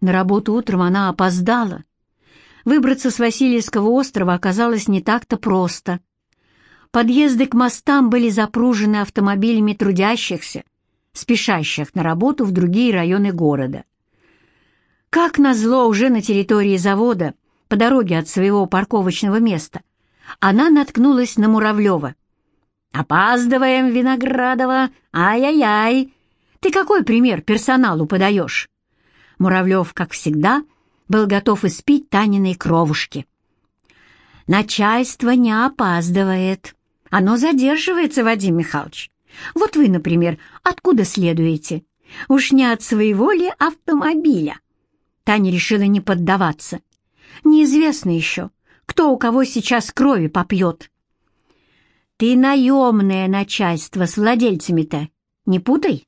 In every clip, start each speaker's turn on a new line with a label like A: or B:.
A: На работу утром она опоздала. Выбраться с Васильевского острова оказалось не так-то просто. Подъезды к мостам были запружены автомобилями трудящихся, спешащих на работу в другие районы города. Как назло, уже на территории завода, по дороге от своего парковочного места, она наткнулась на Муравлева. «Опаздываем, Виноградова! Ай-яй-яй! Ты какой пример персоналу подаешь?» Муравлев, как всегда, был готов испить Таниной кровушки. «Начальство не опаздывает. Оно задерживается, Вадим Михайлович. Вот вы, например, откуда следуете? Уж не от своего ли автомобиля?» Таня решила не поддаваться. «Неизвестно еще, кто у кого сейчас крови попьет». «Ты наемное начальство с владельцами-то, не путай!»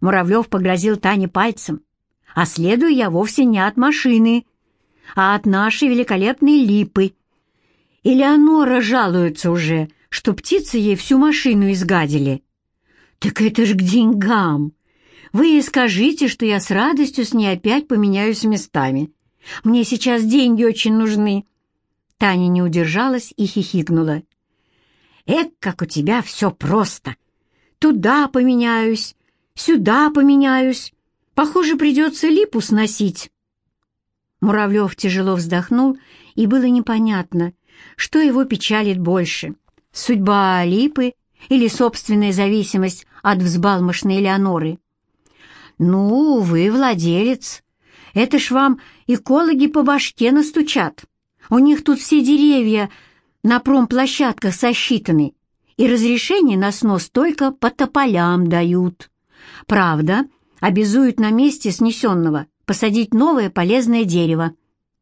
A: Муравлев погрозил Тане пальцем. «А следую я вовсе не от машины, а от нашей великолепной липы. Элеонора жалуется уже, что птицы ей всю машину изгадили». «Так это ж к деньгам! Вы ей скажите, что я с радостью с ней опять поменяюсь местами. Мне сейчас деньги очень нужны». Таня не удержалась и хихикнула. Эк, как у тебя все просто. Туда поменяюсь, сюда поменяюсь. Похоже, придется липу сносить. Муравлев тяжело вздохнул, и было непонятно, что его печалит больше — судьба липы или собственная зависимость от взбалмошной Леоноры. «Ну, вы владелец. Это ж вам экологи по башке настучат. У них тут все деревья на промплощадках сосчитаны, и разрешение на снос только по тополям дают. Правда, обязуют на месте снесенного посадить новое полезное дерево.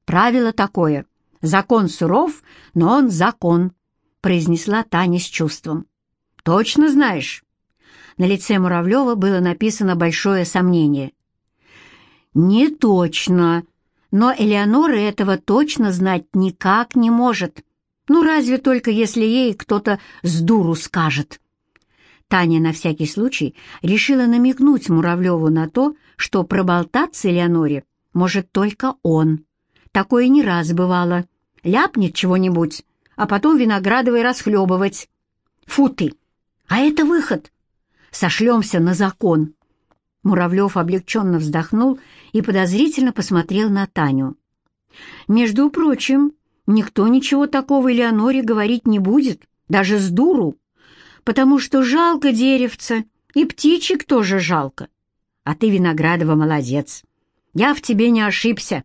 A: Правило такое. Закон суров, но он закон, произнесла Таня с чувством. Точно знаешь? На лице Муравлева было написано большое сомнение. «Не точно, но Элеонора этого точно знать никак не может», ну, разве только если ей кто-то с дуру скажет. Таня на всякий случай решила намекнуть Муравлеву на то, что проболтаться Элеоноре может только он. Такое не раз бывало. Ляпнет чего-нибудь, а потом Виноградовой расхлебывать. Фу ты! А это выход! Сошлемся на закон. Муравлев облегченно вздохнул и подозрительно посмотрел на Таню. «Между прочим, Никто ничего такого Элеоноре говорить не будет, даже с дуру, потому что жалко деревца, и птичек тоже жалко. А ты, Виноградова, молодец. Я в тебе не ошибся.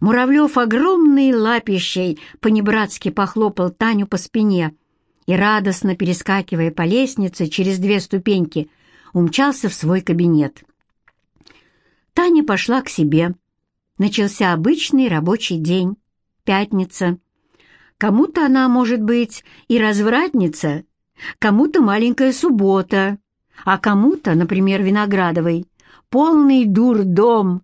A: Муравлев огромной лапищей понебратски похлопал Таню по спине и, радостно перескакивая по лестнице через две ступеньки, умчался в свой кабинет. Таня пошла к себе. Начался обычный рабочий день пятница. Кому-то она может быть и развратница, кому-то маленькая суббота, а кому-то, например, Виноградовой, полный дурдом.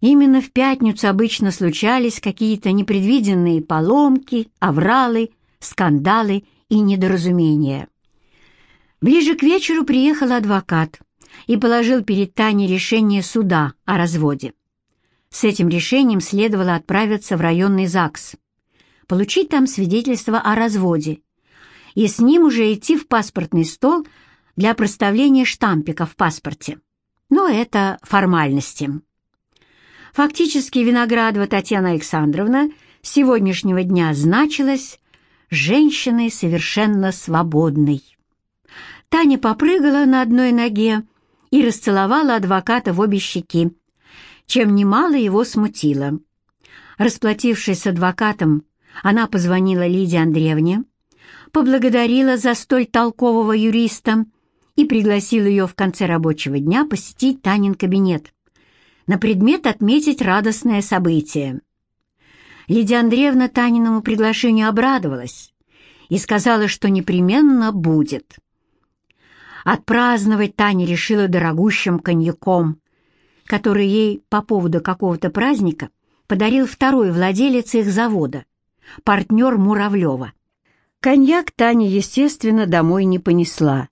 A: Именно в пятницу обычно случались какие-то непредвиденные поломки, авралы, скандалы и недоразумения. Ближе к вечеру приехал адвокат и положил перед Таней решение суда о разводе. С этим решением следовало отправиться в районный ЗАГС, получить там свидетельство о разводе и с ним уже идти в паспортный стол для проставления штампика в паспорте. Но это формальности. Фактически Виноградова Татьяна Александровна с сегодняшнего дня значилась женщиной совершенно свободной. Таня попрыгала на одной ноге и расцеловала адвоката в обе щеки, чем немало его смутило. Расплатившись с адвокатом, она позвонила Лидии Андреевне, поблагодарила за столь толкового юриста и пригласила ее в конце рабочего дня посетить Танин кабинет на предмет отметить радостное событие. Лидия Андреевна Таниному приглашению обрадовалась и сказала, что непременно будет. Отпраздновать Таня решила дорогущим коньяком, который ей по поводу какого-то праздника подарил второй владелец их завода, партнер Муравлева. Коньяк Таня, естественно, домой не понесла.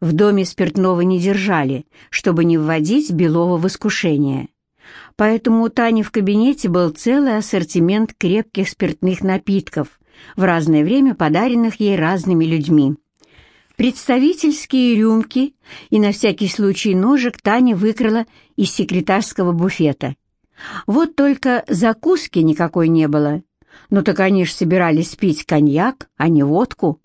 A: В доме спиртного не держали, чтобы не вводить Белова в искушение. Поэтому у Тани в кабинете был целый ассортимент крепких спиртных напитков, в разное время подаренных ей разными людьми. Представительские рюмки и на всякий случай ножик Таня выкрала из секретарского буфета. Вот только закуски никакой не было. Ну так они ж собирались пить коньяк, а не водку.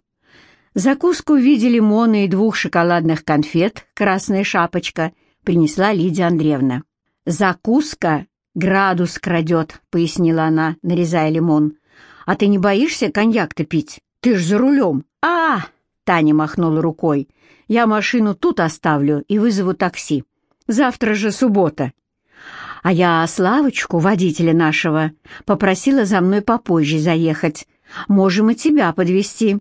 A: Закуску в виде лимона и двух шоколадных конфет «Красная шапочка» принесла Лидия Андреевна. «Закуска градус крадет», — пояснила она, нарезая лимон. «А ты не боишься коньяк-то пить? Ты ж за рулем». «А!» — Таня махнула рукой. «Я машину тут оставлю и вызову такси. Завтра же суббота». А я Славочку, водителя нашего, попросила за мной попозже заехать. Можем и тебя подвести.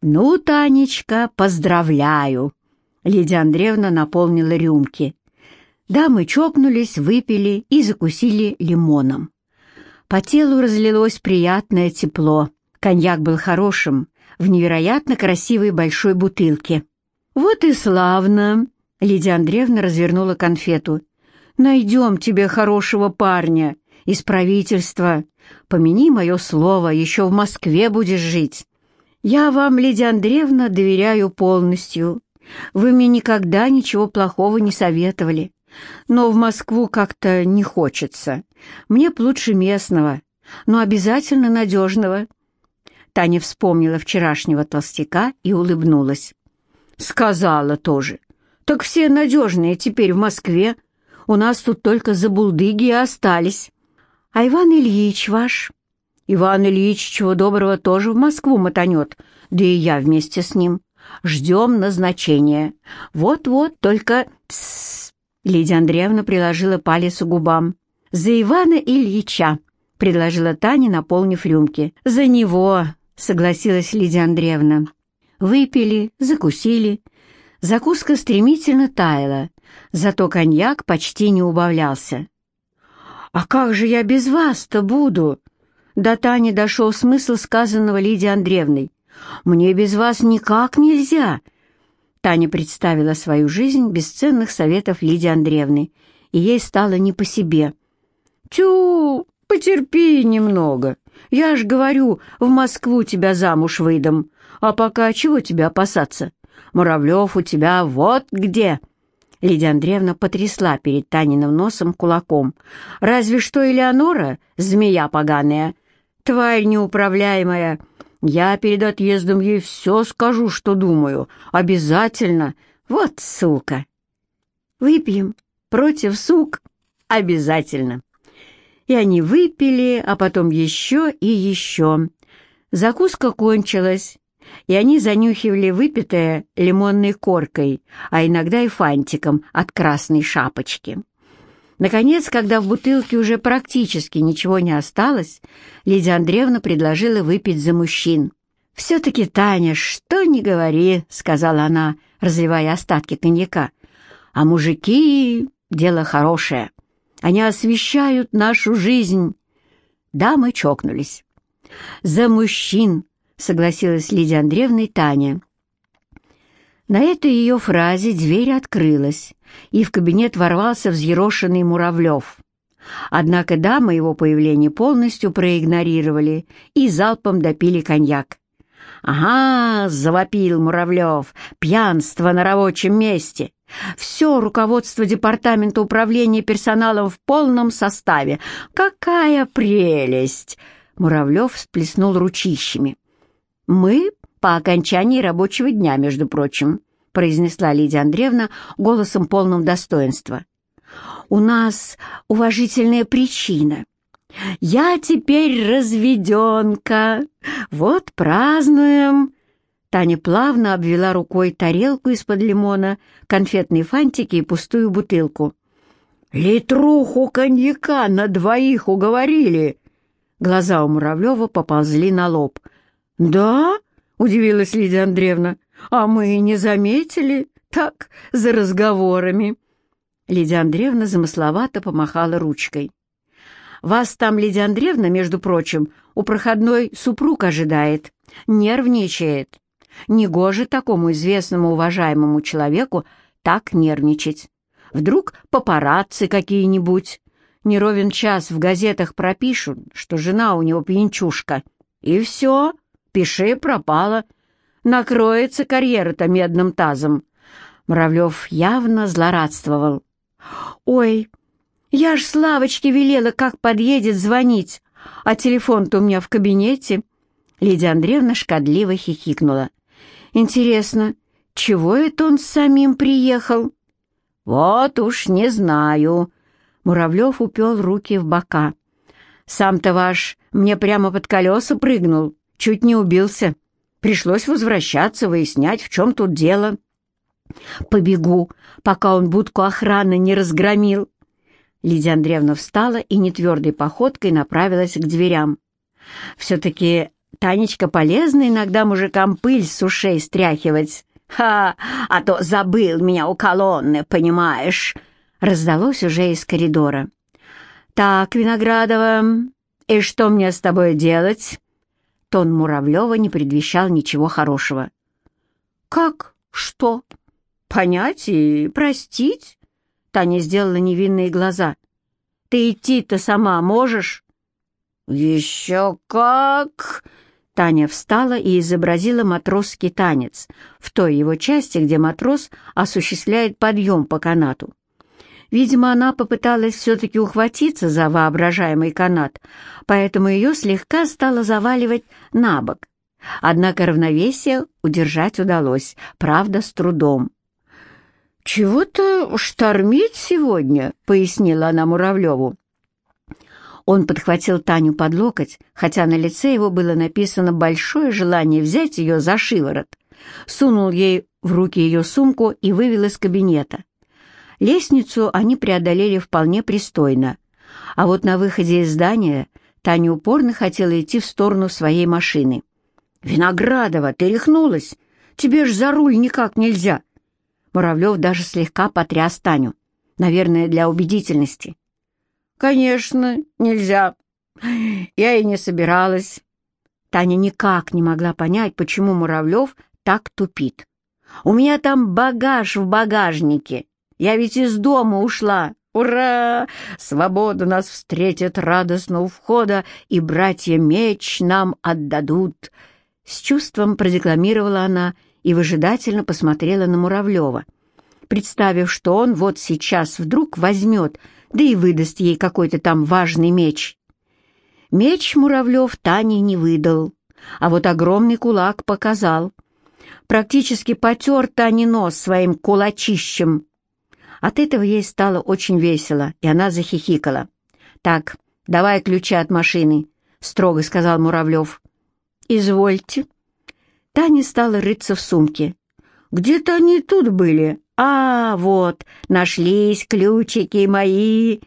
A: Ну, Танечка, поздравляю. Лидия Андреевна наполнила рюмки. Да, мы чокнулись, выпили и закусили лимоном. По телу разлилось приятное тепло. Коньяк был хорошим, в невероятно красивой большой бутылке. «Вот и славно!» Лидия Андреевна развернула конфету. Найдем тебе хорошего парня из правительства. Помяни мое слово, еще в Москве будешь жить. Я вам, Лидия Андреевна, доверяю полностью. Вы мне никогда ничего плохого не советовали. Но в Москву как-то не хочется. Мне б лучше местного, но обязательно надежного. Таня вспомнила вчерашнего толстяка и улыбнулась. Сказала тоже. Так все надежные теперь в Москве. У нас тут только забулдыги остались. А Иван Ильич ваш? Иван Ильич, чего доброго, тоже в Москву мотанет, да и я вместе с ним. Ждем назначения. Вот-вот, только... Лидия Андреевна приложила палец к губам. «За Ивана Ильича», — предложила Таня, наполнив рюмки. «За него», — согласилась Лидия Андреевна. Выпили, закусили. Закуска стремительно таяла, зато коньяк почти не убавлялся. «А как же я без вас-то буду?» До Тани дошел смысл сказанного Лидии Андреевной. «Мне без вас никак нельзя!» Таня представила свою жизнь без ценных советов Лидии Андреевны, и ей стало не по себе. «Тю, потерпи немного. Я ж говорю, в Москву тебя замуж выдам. А пока чего тебя опасаться? Муравлев у тебя вот где!» Лидия Андреевна потрясла перед Таниным носом кулаком. «Разве что Элеонора, змея поганая, тварь неуправляемая. Я перед отъездом ей все скажу, что думаю. Обязательно. Вот сука!» «Выпьем против сук? Обязательно!» И они выпили, а потом еще и еще. Закуска кончилась, и они занюхивали выпитое лимонной коркой, а иногда и фантиком от красной шапочки. Наконец, когда в бутылке уже практически ничего не осталось, Лидия Андреевна предложила выпить за мужчин. «Все-таки, Таня, что не говори», — сказала она, разливая остатки коньяка. «А мужики — дело хорошее. Они освещают нашу жизнь». Да, мы чокнулись. «За мужчин», согласилась Лидия Андреевна и Таня. На этой ее фразе дверь открылась, и в кабинет ворвался взъерошенный Муравлев. Однако дамы его появление полностью проигнорировали и залпом допили коньяк. «Ага!» — завопил Муравлев. «Пьянство на рабочем месте! Все руководство Департамента управления персоналом в полном составе! Какая прелесть!» Муравлев всплеснул ручищами. «Мы по окончании рабочего дня, между прочим», произнесла Лидия Андреевна голосом полным достоинства. «У нас уважительная причина. Я теперь разведенка. Вот празднуем». Таня плавно обвела рукой тарелку из-под лимона, конфетные фантики и пустую бутылку. «Литруху коньяка на двоих уговорили!» Глаза у Муравлева поползли на лоб – «Да?» — удивилась Лидия Андреевна. «А мы и не заметили. Так, за разговорами». Лидия Андреевна замысловато помахала ручкой. «Вас там, Лидия Андреевна, между прочим, у проходной супруг ожидает. Нервничает. Негоже такому известному уважаемому человеку так нервничать. Вдруг папарацци какие-нибудь. не ровен час в газетах пропишут, что жена у него пьянчушка. И все, пиши, пропала. Накроется карьера-то медным тазом. Муравлев явно злорадствовал. «Ой, я ж Славочке велела, как подъедет, звонить, а телефон-то у меня в кабинете». Лидия Андреевна шкодливо хихикнула. «Интересно, чего это он самим приехал?» «Вот уж не знаю», Муравлев упел руки в бока. «Сам-то ваш мне прямо под колеса прыгнул, чуть не убился. Пришлось возвращаться, выяснять, в чем тут дело». «Побегу, пока он будку охраны не разгромил». Лидия Андреевна встала и нетвердой походкой направилась к дверям. «Все-таки, Танечка, полезно иногда мужикам пыль с ушей стряхивать. Ха, а то забыл меня у колонны, понимаешь?» раздалось уже из коридора. «Так, Виноградова, и что мне с тобой делать?» Тон Муравлева не предвещал ничего хорошего. «Как? Что? Понять и простить?» Таня сделала невинные глаза. «Ты идти-то сама можешь?» «Еще как!» Таня встала и изобразила матросский танец в той его части, где матрос осуществляет подъем по канату. Видимо, она попыталась все-таки ухватиться за воображаемый канат, поэтому ее слегка стало заваливать на бок. Однако равновесие удержать удалось, правда, с трудом. «Чего-то штормит сегодня», — пояснила она Муравлеву. Он подхватил Таню под локоть, хотя на лице его было написано большое желание взять ее за шиворот, сунул ей в руки ее сумку и вывел из кабинета. Лестницу они преодолели вполне пристойно, а вот на выходе из здания Таня упорно хотела идти в сторону своей машины. «Виноградова, ты рехнулась? Тебе ж за руль никак нельзя!» Муравлев даже слегка потряс Таню, наверное, для убедительности. «Конечно, нельзя. Я и не собиралась». Таня никак не могла понять, почему Муравлев так тупит. «У меня там багаж в багажнике. Я ведь из дома ушла. Ура! Свобода нас встретит радостно у входа, и братья меч нам отдадут. С чувством продекламировала она и выжидательно посмотрела на Муравлева, представив, что он вот сейчас вдруг возьмет, да и выдаст ей какой-то там важный меч. Меч Муравлев Тане не выдал, а вот огромный кулак показал. Практически потер Тане нос своим кулачищем, от этого ей стало очень весело, и она захихикала. «Так, давай ключи от машины», — строго сказал Муравлев. «Извольте». Таня стала рыться в сумке. «Где-то они тут были. А, вот, нашлись ключики мои».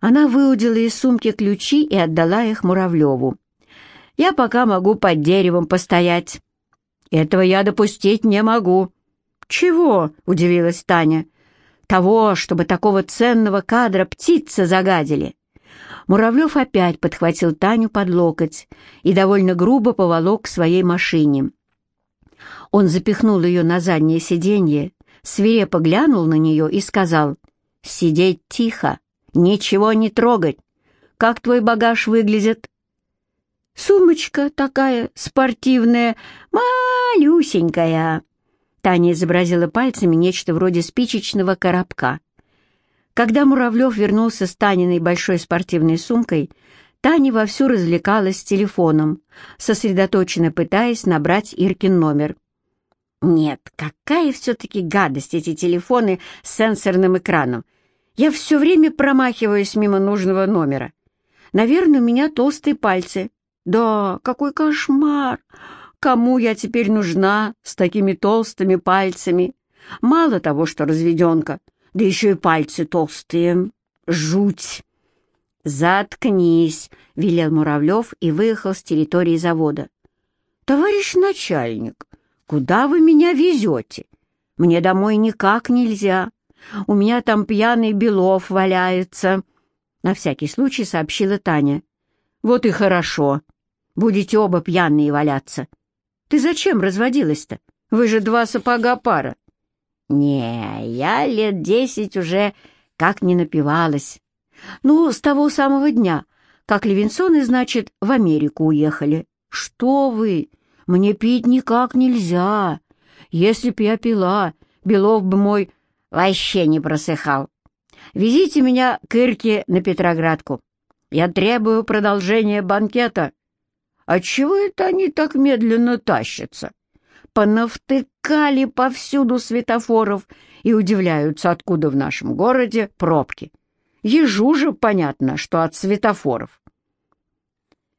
A: Она выудила из сумки ключи и отдала их Муравлеву. «Я пока могу под деревом постоять». «Этого я допустить не могу». «Чего?» — удивилась Таня того, чтобы такого ценного кадра птицы загадили. Муравлев опять подхватил Таню под локоть и довольно грубо поволок к своей машине. Он запихнул ее на заднее сиденье, свирепо глянул на нее и сказал, «Сидеть тихо, ничего не трогать. Как твой багаж выглядит?» «Сумочка такая спортивная, малюсенькая», Таня изобразила пальцами нечто вроде спичечного коробка. Когда Муравлев вернулся с Таниной большой спортивной сумкой, Таня вовсю развлекалась с телефоном, сосредоточенно пытаясь набрать Иркин номер. «Нет, какая все-таки гадость эти телефоны с сенсорным экраном. Я все время промахиваюсь мимо нужного номера. Наверное, у меня толстые пальцы. Да, какой кошмар! Кому я теперь нужна с такими толстыми пальцами? Мало того, что разведенка, да еще и пальцы толстые. Жуть!» «Заткнись!» — велел Муравлев и выехал с территории завода. «Товарищ начальник, куда вы меня везете? Мне домой никак нельзя. У меня там пьяный Белов валяется», — на всякий случай сообщила Таня. «Вот и хорошо. Будете оба пьяные валяться. Ты зачем разводилась-то? Вы же два сапога пара. Не, я лет десять уже как не напивалась. Ну, с того самого дня, как Левинсоны, значит, в Америку уехали. Что вы? Мне пить никак нельзя. Если б я пила, Белов бы мой вообще не просыхал. Везите меня к Ирке на Петроградку. Я требую продолжения банкета. Отчего это они так медленно тащатся? Понавтыкали повсюду светофоров и удивляются, откуда в нашем городе пробки. Ежу же понятно, что от светофоров.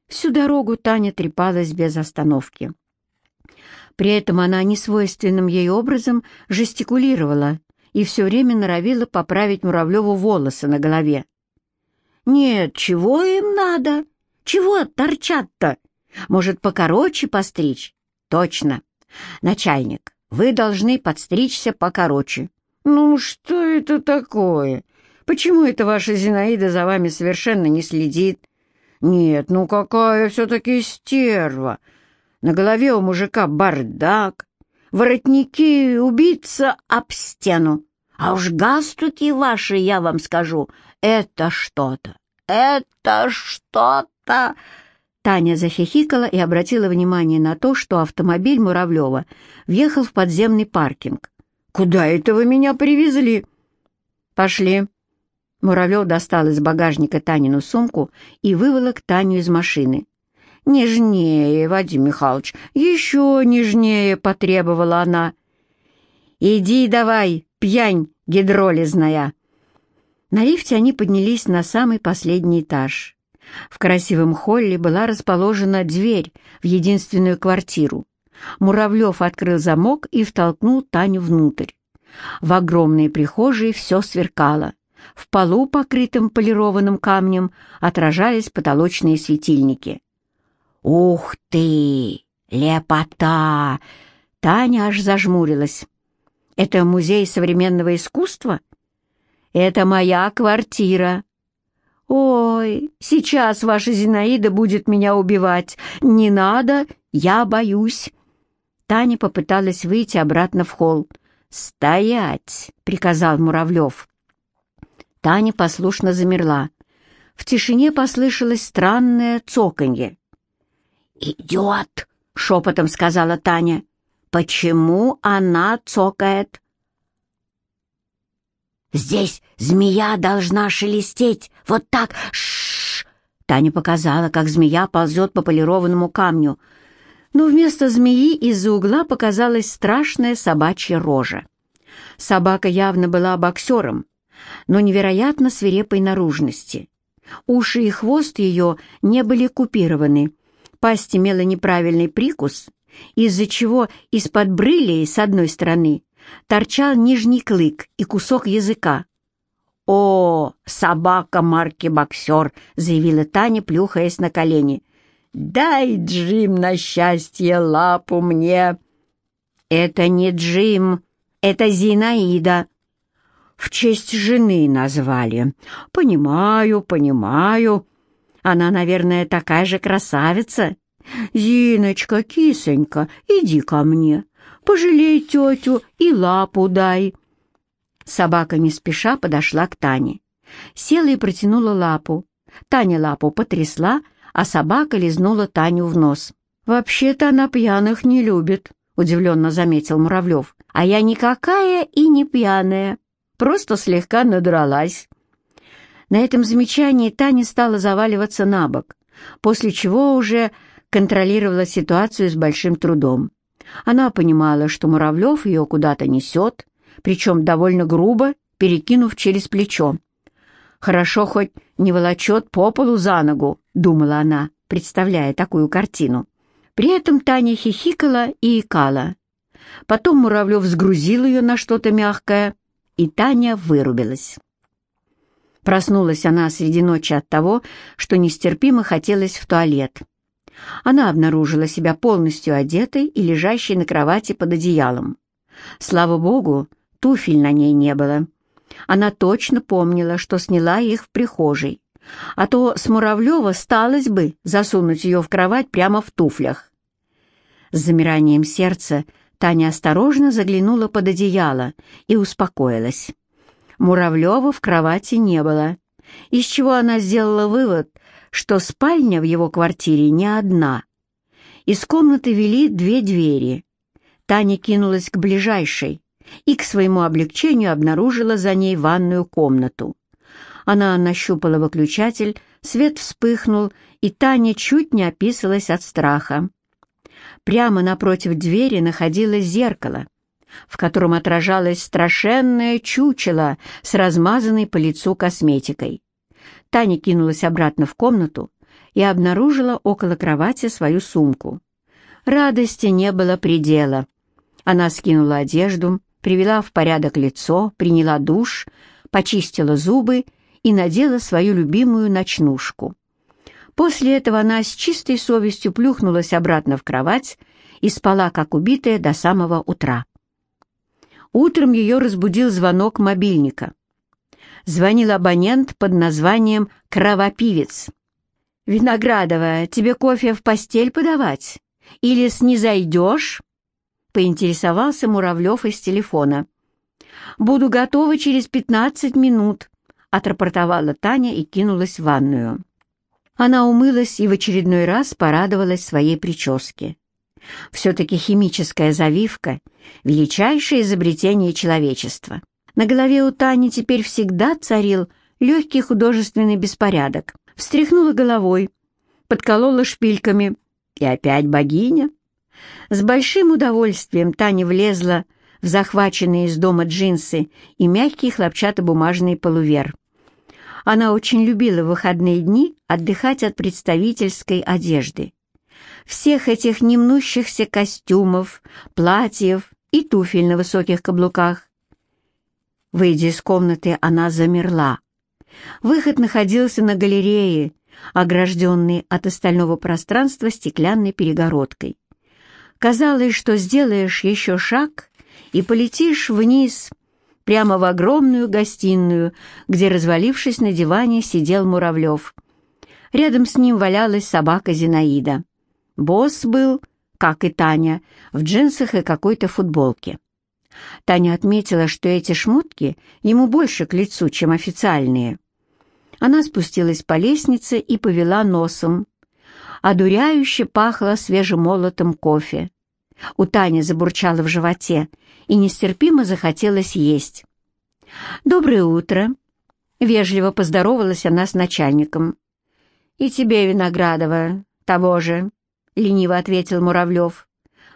A: Всю дорогу Таня трепалась без остановки. При этом она несвойственным ей образом жестикулировала и все время норовила поправить Муравлеву волосы на голове. «Нет, чего им надо? Чего торчат-то? Может, покороче постричь?» «Точно. Начальник, вы должны подстричься покороче». «Ну, что это такое? Почему это ваша Зинаида за вами совершенно не следит?» «Нет, ну какая все-таки стерва! На голове у мужика бардак, воротники убиться об стену. А уж галстуки ваши, я вам скажу, это что-то, это что-то!» Таня захихикала и обратила внимание на то, что автомобиль Муравлева въехал в подземный паркинг. «Куда это вы меня привезли?» «Пошли». Муравлев достал из багажника Танину сумку и выволок Таню из машины. «Нежнее, Вадим Михайлович, еще нежнее!» — потребовала она. «Иди давай, пьянь гидролизная!» На лифте они поднялись на самый последний этаж. В красивом холле была расположена дверь в единственную квартиру. Муравлев открыл замок и втолкнул Таню внутрь. В огромной прихожей все сверкало. В полу, покрытым полированным камнем, отражались потолочные светильники. «Ух ты! Лепота!» Таня аж зажмурилась. «Это музей современного искусства?» «Это моя квартира». «Ой, сейчас ваша Зинаида будет меня убивать. Не надо, я боюсь». Таня попыталась выйти обратно в холл. «Стоять!» — приказал Муравлев. Таня послушно замерла. В тишине послышалось странное цоканье. «Идет!» — шепотом сказала Таня. «Почему она цокает?» «Здесь змея должна шелестеть, вот так! Шш!» Таня показала, как змея ползет по полированному камню. Но вместо змеи из-за угла показалась страшная собачья рожа. Собака явно была боксером, но невероятно свирепой наружности. Уши и хвост ее не были купированы, Пасть имела неправильный прикус, из-за чего из-под брылей с одной стороны торчал нижний клык и кусок языка. «О, собака марки «Боксер», — заявила Таня, плюхаясь на колени. «Дай, Джим, на счастье лапу мне!» «Это не Джим, это Зинаида», в честь жены назвали. Понимаю, понимаю. Она, наверное, такая же красавица. Зиночка, кисонька, иди ко мне. Пожалей тетю и лапу дай. Собака не спеша подошла к Тане. Села и протянула лапу. Таня лапу потрясла, а собака лизнула Таню в нос. «Вообще-то она пьяных не любит», — удивленно заметил Муравлев. «А я никакая и не пьяная, просто слегка надралась». На этом замечании Таня стала заваливаться на бок, после чего уже контролировала ситуацию с большим трудом. Она понимала, что Муравлев ее куда-то несет, причем довольно грубо, перекинув через плечо. «Хорошо хоть не волочет по полу за ногу», — думала она, представляя такую картину. При этом Таня хихикала и икала. Потом Муравлев сгрузил ее на что-то мягкое, и Таня вырубилась. Проснулась она среди ночи от того, что нестерпимо хотелось в туалет. Она обнаружила себя полностью одетой и лежащей на кровати под одеялом. Слава богу, туфель на ней не было. Она точно помнила, что сняла их в прихожей, а то с Муравлева сталось бы засунуть ее в кровать прямо в туфлях. С замиранием сердца Таня осторожно заглянула под одеяло и успокоилась. Муравлева в кровати не было. из чего она сделала вывод, что спальня в его квартире не одна. Из комнаты вели две двери. Таня кинулась к ближайшей и к своему облегчению обнаружила за ней ванную комнату. Она нащупала выключатель, свет вспыхнул, и Таня чуть не описалась от страха. Прямо напротив двери находилось зеркало, в котором отражалось страшенное чучело с размазанной по лицу косметикой. Таня кинулась обратно в комнату и обнаружила около кровати свою сумку. Радости не было предела. Она скинула одежду, привела в порядок лицо, приняла душ, почистила зубы и надела свою любимую ночнушку. После этого она с чистой совестью плюхнулась обратно в кровать и спала, как убитая, до самого утра. Утром ее разбудил звонок мобильника. Звонил абонент под названием «Кровопивец». «Виноградова, тебе кофе в постель подавать? Или снизойдешь?» — поинтересовался Муравлев из телефона. «Буду готова через пятнадцать минут», — отрапортовала Таня и кинулась в ванную. Она умылась и в очередной раз порадовалась своей прическе. Все-таки химическая завивка — величайшее изобретение человечества. На голове у Тани теперь всегда царил легкий художественный беспорядок. Встряхнула головой, подколола шпильками, и опять богиня. С большим удовольствием Таня влезла в захваченные из дома джинсы и мягкий хлопчатобумажный полувер. Она очень любила в выходные дни отдыхать от представительской одежды. Всех этих немнущихся костюмов, платьев и туфель на высоких каблуках. Выйдя из комнаты, она замерла. Выход находился на галерее, огражденный от остального пространства стеклянной перегородкой. Казалось, что сделаешь еще шаг, и полетишь вниз, прямо в огромную гостиную, где, развалившись на диване, сидел Муравлев. Рядом с ним валялась собака Зинаида. Босс был, как и Таня, в джинсах и какой-то футболке. Таня отметила, что эти шмотки ему больше к лицу, чем официальные. Она спустилась по лестнице и повела носом. Одуряюще пахло свежемолотым кофе. У Тани забурчало в животе, и нестерпимо захотелось есть. «Доброе утро!» — вежливо поздоровалась она с начальником. «И тебе, Виноградова, того же!» — лениво ответил Муравлев.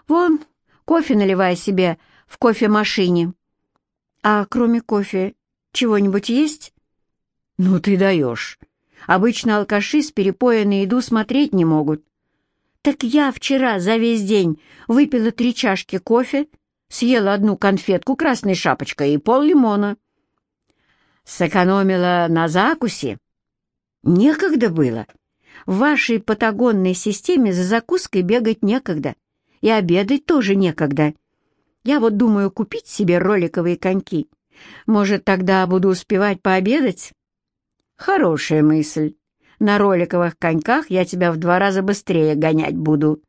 A: «Вон, кофе наливай себе в кофемашине». «А кроме кофе чего-нибудь есть?» «Ну ты даешь. Обычно алкаши с перепоя на еду смотреть не могут. Так я вчера за весь день выпила три чашки кофе, съела одну конфетку красной шапочкой и пол лимона. Сэкономила на закусе? Некогда было. В вашей патагонной системе за закуской бегать некогда. И обедать тоже некогда. Я вот думаю купить себе роликовые коньки. Может, тогда буду успевать пообедать? Хорошая мысль. На роликовых коньках я тебя в два раза быстрее гонять буду.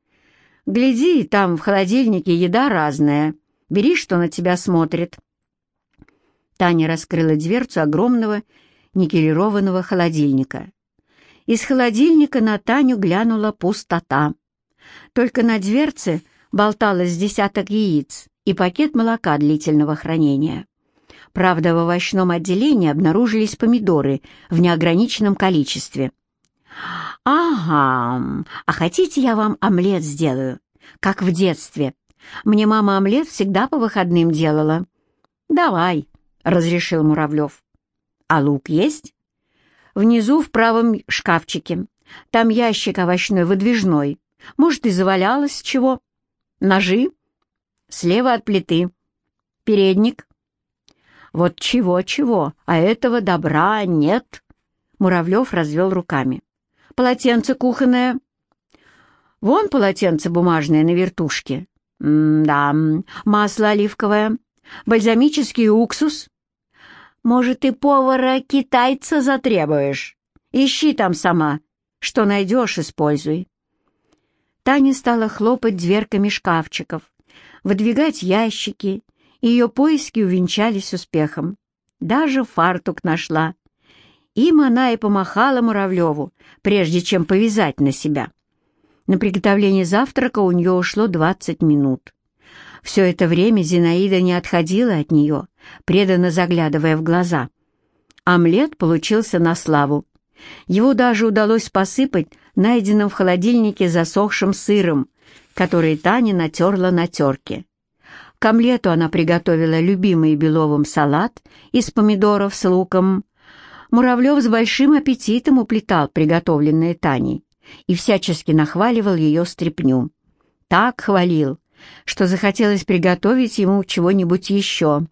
A: Гляди, там в холодильнике еда разная. Бери, что на тебя смотрит». Таня раскрыла дверцу огромного никелированного холодильника. Из холодильника на Таню глянула пустота. Только на дверце болталось десяток яиц и пакет молока длительного хранения. Правда, в овощном отделении обнаружились помидоры в неограниченном количестве. «Ага, а хотите, я вам омлет сделаю, как в детстве? Мне мама омлет всегда по выходным делала». «Давай», — разрешил Муравлев. «А лук есть?» «Внизу в правом шкафчике. Там ящик овощной выдвижной. Может, и завалялось чего. Ножи?» «Слева от плиты. Передник?» «Вот чего-чего, а этого добра нет». Муравлев развел руками. Полотенце кухонное. Вон полотенце бумажное на вертушке. М-да, масло оливковое, бальзамический уксус. Может, и повара-китайца затребуешь? Ищи там сама. Что найдешь, используй. Таня стала хлопать дверками шкафчиков, выдвигать ящики, ее поиски увенчались успехом. Даже фартук нашла Им она и помахала Муравлеву, прежде чем повязать на себя. На приготовление завтрака у нее ушло 20 минут. Все это время Зинаида не отходила от нее, преданно заглядывая в глаза. Омлет получился на славу. Его даже удалось посыпать найденным в холодильнике засохшим сыром, который Таня натерла на терке. К омлету она приготовила любимый Беловым салат из помидоров с луком. Муравлев с большим аппетитом уплетал приготовленное Таней и всячески нахваливал ее стряпню. Так хвалил, что захотелось приготовить ему чего-нибудь еще.